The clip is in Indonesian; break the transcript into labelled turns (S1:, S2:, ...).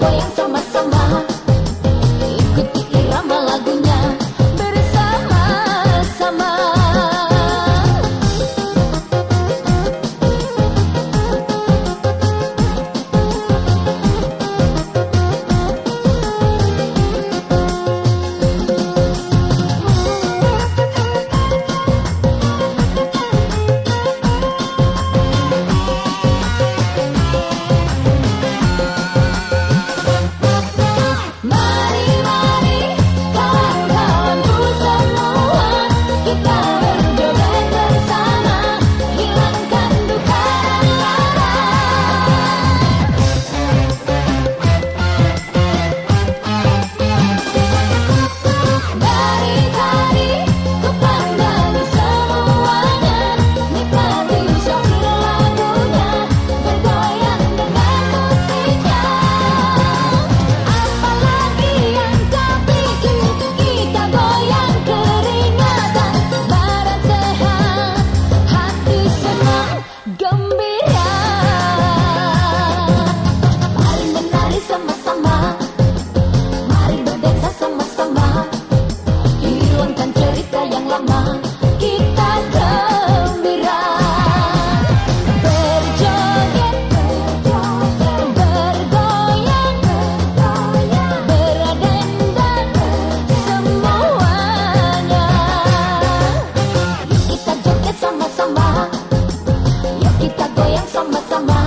S1: Bye. Kita goyang sama-sama.